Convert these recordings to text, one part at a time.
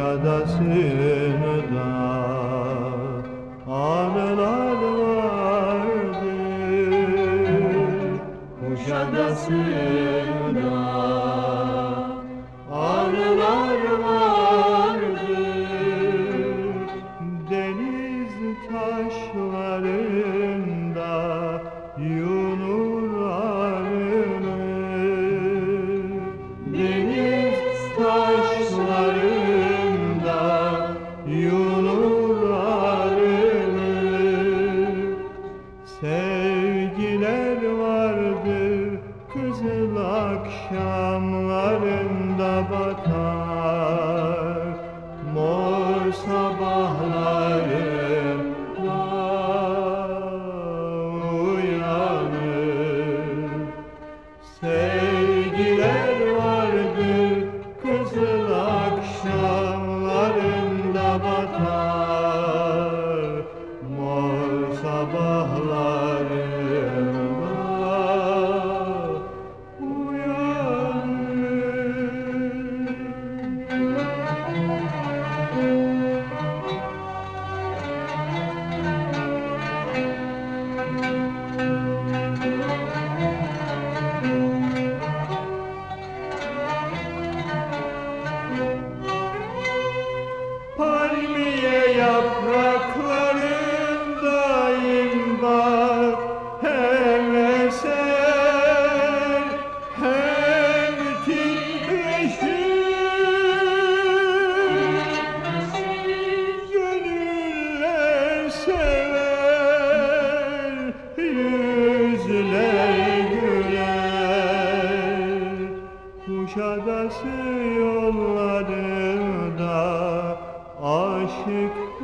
Kuşadası'nda anılar vardır Kuşadası'nda anılar vardır Deniz taşlarında yunurlarını. Deniz taşlarında Sevgiler vardır kızıl akşamlarında batar Kuşadası yollarında aşıklar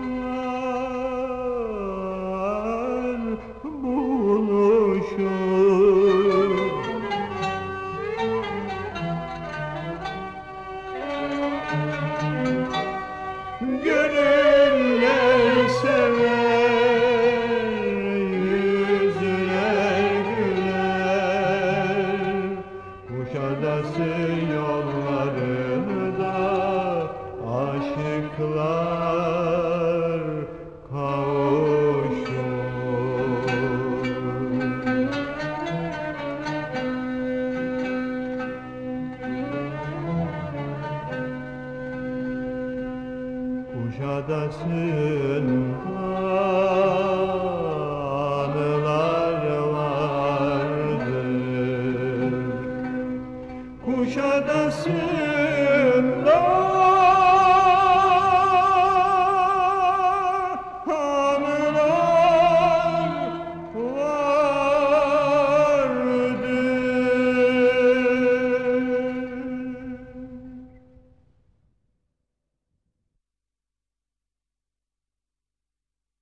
Kuşadası'nda